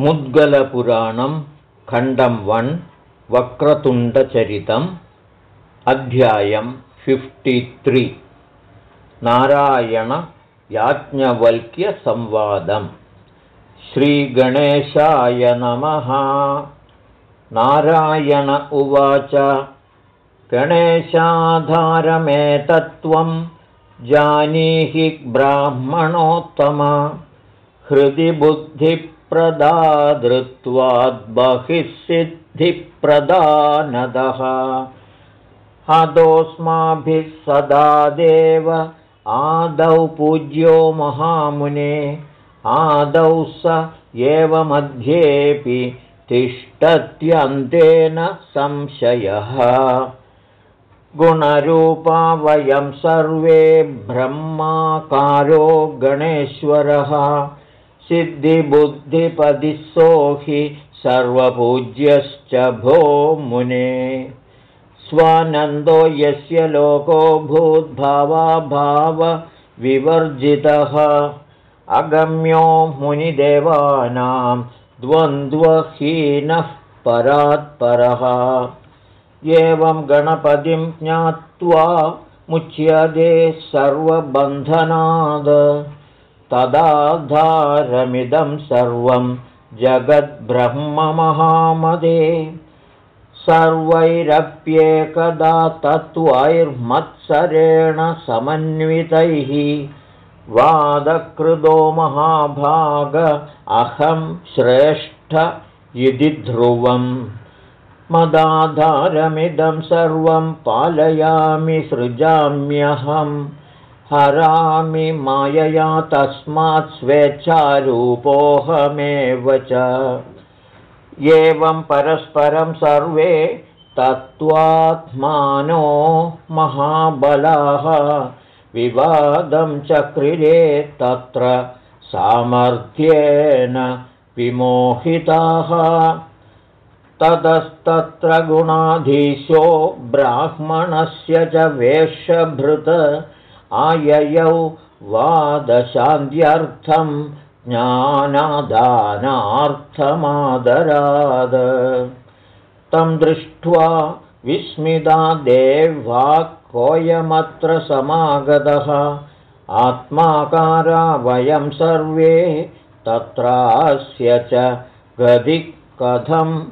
मुद्गलपुराणं खण्डं वन् वक्रतुण्डचरितम् अध्यायं फिफ्टित्रि नारायणयाज्ञवल्क्यसंवादम् श्रीगणेशाय नमः। नारायण उवाच। गणेशाधारमेतत्त्वं जानीहि ब्राह्मणोत्तम। हृदि बुद्धिप्रदादृत्वाद्बहिः सिद्धिप्रदानदः हतोऽस्माभिः सदा देव आदौ पूज्यो महामुने आदौ स एव मध्येऽपि तिष्ठत्यन्तेन संशयः। गुणरूपा वयं सर्वे ब्रह्माकारो गणेश्वरः सिद्धिबुद्धिपदिसो हि सर्वपूज्यश्च भो मुने स्वानन्दो यस्य लोको भूद्भावाभावविवर्जितः अगम्यो मुनिदेवानां द्वन्द्वहीनः परात्परः। एवं गणपतिं ज्ञात्वा मुच्यते सर्वबन्धनाद् तदाधारमिदं सर्वं जगद्ब्रह्ममहामदे। सर्वैरप्येकदा तत्त्वैर्मत्सरेण समन्वितैः। वादकृतो महाभाग अहं श्रेष्ठ इति ध्रुवम्। मदाधारमिदं सर्वं पालयामि सृजाम्यहम् हरामि मायया तस्मात् स्वेच्छारूपोऽहमेव च। एवं परस्परं सर्वे तत्त्वात्मानो महाबलाः। विवादं चक्रिरे तत्र सामर्थ्येन विमोहिताः। ततस्तत्र गुणाधीशो ब्राह्मणस्य च वेषभृत आययौ वादशान्त्यर्थं ज्ञानादानार्थमादराद। तं दृष्ट्वा विस्मिता देवा कोऽयमत्र समागतः। आत्माकारा वयं सर्वे तत्रास्य च गदि कथम्।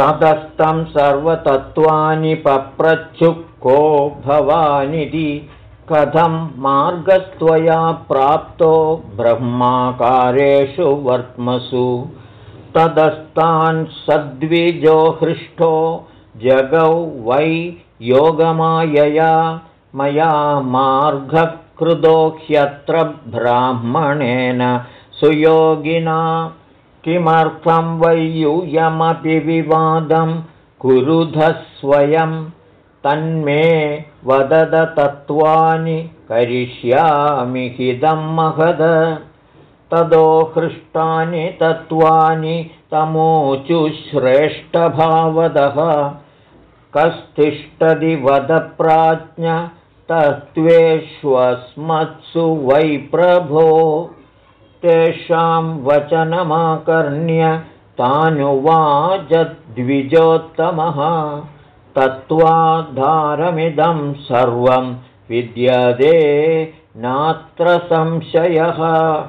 ततस्तं सर्वतत्त्वानि पप्रच्छुक्को भवानिति कथं मार्गस्त्वया प्राप्तो ब्रह्माकारेषु वर्त्मसु? तदस्तान् सद्विजो हृष्टो जगौ वै योगमायया मया मार्गकृतो ह्यत्र ब्राह्मणेन सुयोगिना। किमर्थं वै यूयमपि विवादं कुरुधः स्वयम् तन्मे वददतत्त्वानि करिष्यामि हिदं महद। तदो हृष्टानि तत्त्वानि तमोचुश्रेष्ठभावदः कस्तिष्ठदि वदप्राज्ञ तत्त्वेष्वस्मत्सु वै प्रभो। तेषां वचनमाकर्ण्य तानुवाचद्विजोत्तमः तत्त्वाधारमिदं सर्वं विद्यते नात्र संशयः।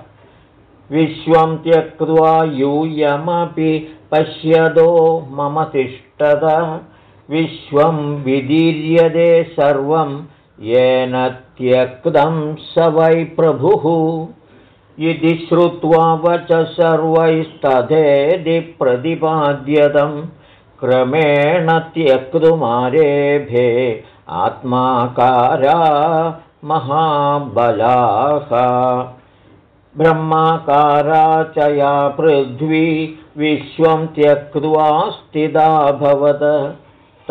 विश्वं त्यक्त्वा यूयमपि पश्यदो मम तिष्ठद विश्वं विदीर्यते सर्वं येन त्यक्तं स वै प्रभुः। इति श्रुत्वा वच सर्वैस्तथेदि प्रतिपाद्यतम् क्रमेण त्यक्तुमारेभे आत्माकारा महाबलाः। ब्रह्माकारा च या पृथ्वी विश्वं त्यक्त्वा स्थिताभवत्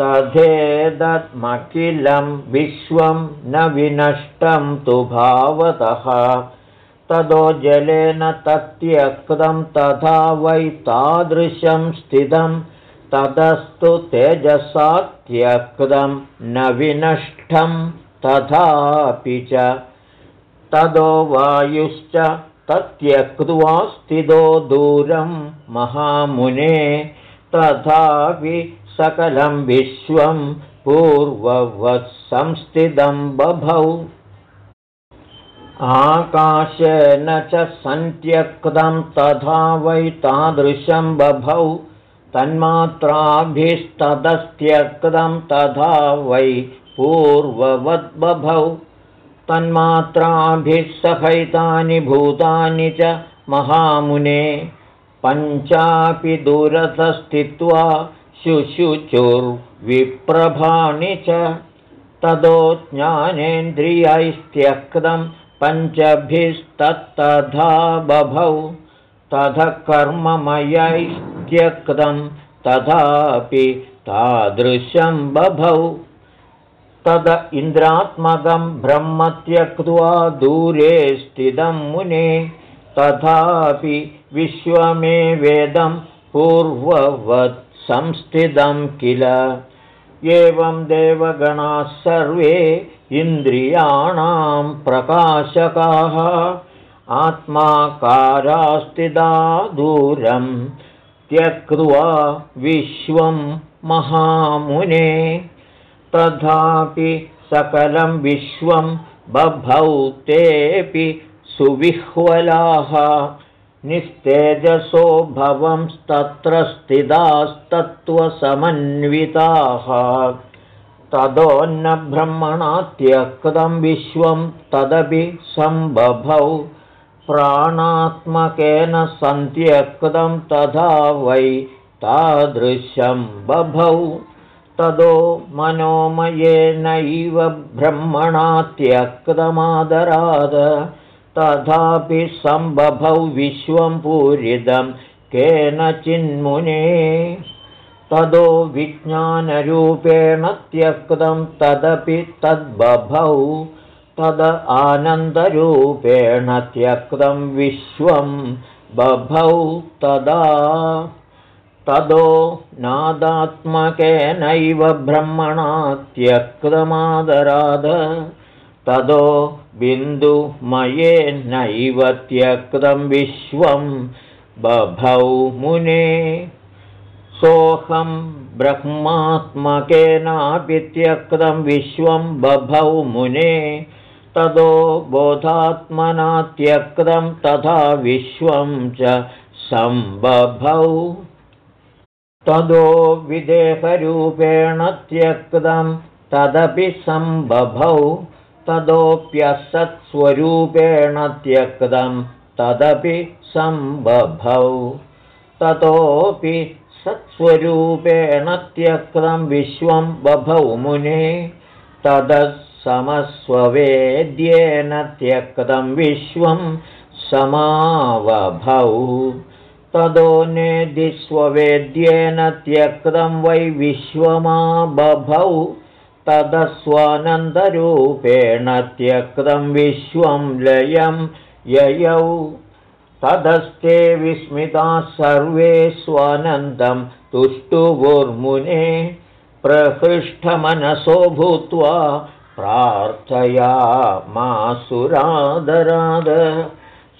तथेदत्मखिलं विश्वं न विनष्टं तु भावतः। तदो जलेन तत्यक्तं तथा वै तादृशं स्थितम् ततस्तु तेजसा त्यक्तं न विनष्टं तथापि च तदो वायुश्च तत्यक्त्वा स्थितो दूरं महामुने तथापि सकलं विश्वं पूर्ववत्संस्थितं बभौ। आकाशेन च सन्त्यक्तं तथा वै तादृशं बभौ तन्मात्राभिस्ततस्त्यक्तं तथा वै पूर्ववद्बभौ। तन्मात्राभिः सहैतानि भूतानि च महामुने पञ्चापि दूरतस्थित्वा शुशुचुर्विप्रभाणि च। ततो ज्ञानेन्द्रियैस्त्यक्तं पञ्चभिस्तत्तथा बभौ। तथ कर्ममयैस्त्यक्तं तथापि तादृशं बभौ। तद इन्द्रात्मकं ब्रह्म त्यक्त्वा दूरे स्थितं मुने। तथापि विश्वमे वेदं पूर्ववत् संस्थितं किल? एवं देवगणाः सर्वे इन्द्रियाणां प्रकाशकाः। आत्माकारास्तिदा दूरं त्यक्त्वा विश्वं महामुने तथापि सकलं विश्वं बभौ तेऽपि सुविह्वलाः। निस्तेजसो भवंस्तत्र स्थितास्तत्त्वसमन्विताः। तदोन्नब्रह्मणा त्यक्तं विश्वं तदपि सम्बभौ प्राणात्मकेन सन्त्यक्तं तथा वै तादृशं बभौ। तदो मनोमयेनैव ब्रह्मणा त्यक्तमादराद तथापि सम्बभौ विश्वं पूरितं केनचिन्मुने तदो विज्ञानरूपेण त्यक्तं तदपि तद्बभौ तद आनन्दरूपेण त्यक्तं विश्वं बभौ तदा। तदो नादात्मकेनैव ब्रह्मणा त्यक्तमादराद। तदो बिन्दुमयेनैव त्यक्तं विश्वं बभौ मुने। सोऽहं ब्रह्मात्मकेनापि त्यक्तं विश्वं बभौ मुने तदो बोधात्मना त्यक्तं तथा विश्वं च सम्बभौ। तदो विदेहरूपेण त्यक्तं तदपि सम्बभौ। ततोऽप्यसत्स्वरूपेण त्यक्तं तदपि सम्बभौ। ततोऽपि सत्स्वरूपेण त्यक्तं विश्वं बभौ मुने तदसमस्ववेद्येन त्यक्तं विश्वं समावभौ। तदो नेदिस्ववेद्येन त्यक्तं वै विश्वमा बभौ तदस्वानन्दरूपेण त्यक्तं विश्वं लयं ययौ। तदस्ते विस्मिताः सर्वे स्वानन्दं तुष्टुवुर्मुने। प्रहृष्टमनसो भूत्वा प्रार्थया मासुरादराद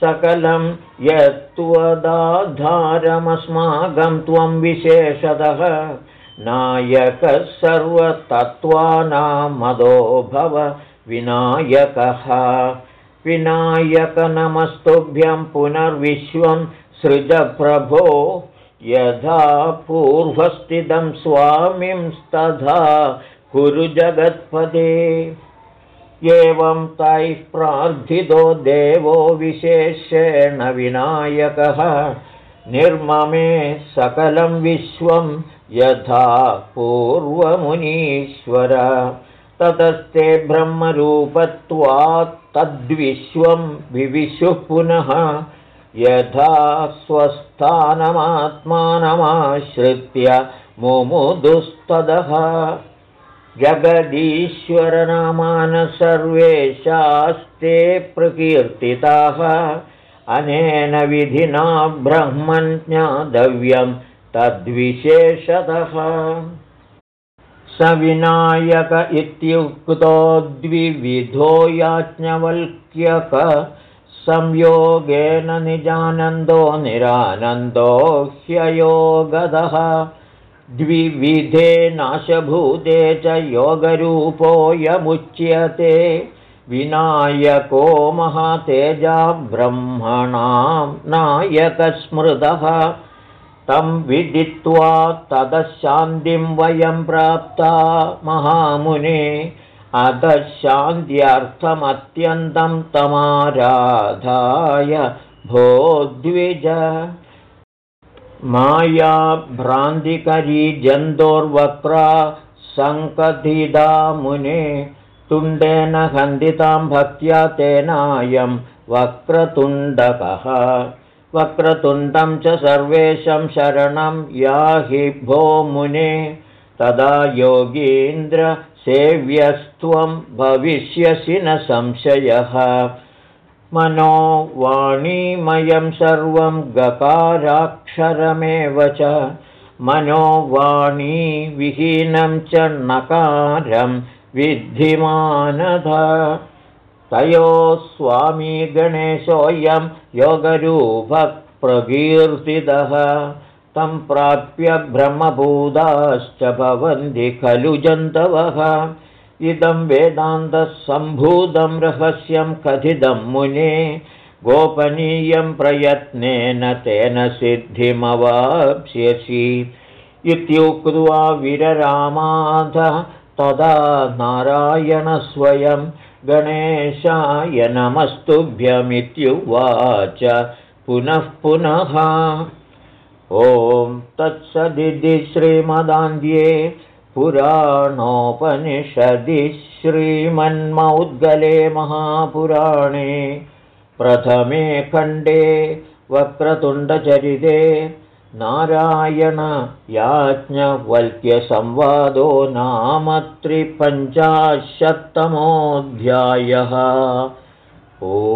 सकलं यत्त्वदाधारमस्माकं त्वं विशेषतः। नायकः सर्वतत्त्वानामदो भव विनायकः। विनायकनमस्तुभ्यं पुनर्विश्वं सृजप्रभो। यथा पूर्वस्थितं स्वामिंस्तथा कुरु जगत्पदे एवं तैः प्रार्थितो देवो विशेषेण विनायकः। निर्ममे सकलं विश्वं यथा पूर्वमुनीश्वर। ततस्ते ब्रह्मरूपत्वात् तद्विश्वं विविशुः पुनः। यथा स्वस्थानमात्मानमाश्रित्य मुमुदुस्तदः जगदीश्वरनामान सर्वे शास्ते प्रकीर्तिताः। अनेन विधिना ब्रह्मन् ज्ञातव्यं तद्विशेषतः। स विनायक इत्युक्तो द्विविधो याज्ञवल्क्यक संयोगेन निजानन्दो निरानन्दो ह्ययोगदः द्विविधे नाशभूते च योगरूपोऽयमुच्यते विनायको महातेजा ब्रह्मणां नायकस्मृतः। तं विदित्वा ततः वयं प्राप्ता महामुने। अतः शान्त्यर्थमत्यन्तं तमाराधाय भोद्विज। माया भ्रान्तिकरी जन्तोर्वक्रा सङ्कथिदा मुने तुण्डेन खन्दितां भक्त्या तेनायं वक्रतुण्डकः। वक्रतुण्डं च सर्वेषं शरणं याहि भो मुने। तदा योगीन्द्रसेव्यस्त्वं भविष्यसि न संशयः मनो वाणीमयं सर्वं गकाराक्षरमेव च मनोवाणीविहीनं च नकारं विद्धिमानध। तयोः स्वामी गणेशोऽयं योगरूपप्रकीर्तितः तं प्राप्य ब्रह्मभूताश्च भवन्ति खलु जन्तवः इदं वेदान्तसम्भूतं रहस्यं कथितं मुने गोपनीयं प्रयत्नेन तेन सिद्धिमवाप्स्यसि। इत्युक्त्वा विररामाथ तदा नारायणस्वयं गणेशाय नमस्तुभ्यमित्युवाच पुनः पुनः। ॐ तत्सदिति श्रीमदान्ध्ये पुराणोपनिषदि श्रीमन्मौद्गले महापुराणे प्रथमे खण्डे वक्रतुण्डचरिते नारायणयाज्ञवल्क्यसंवादो नाम त्रिपञ्चाशत्तमोऽध्यायः। ओ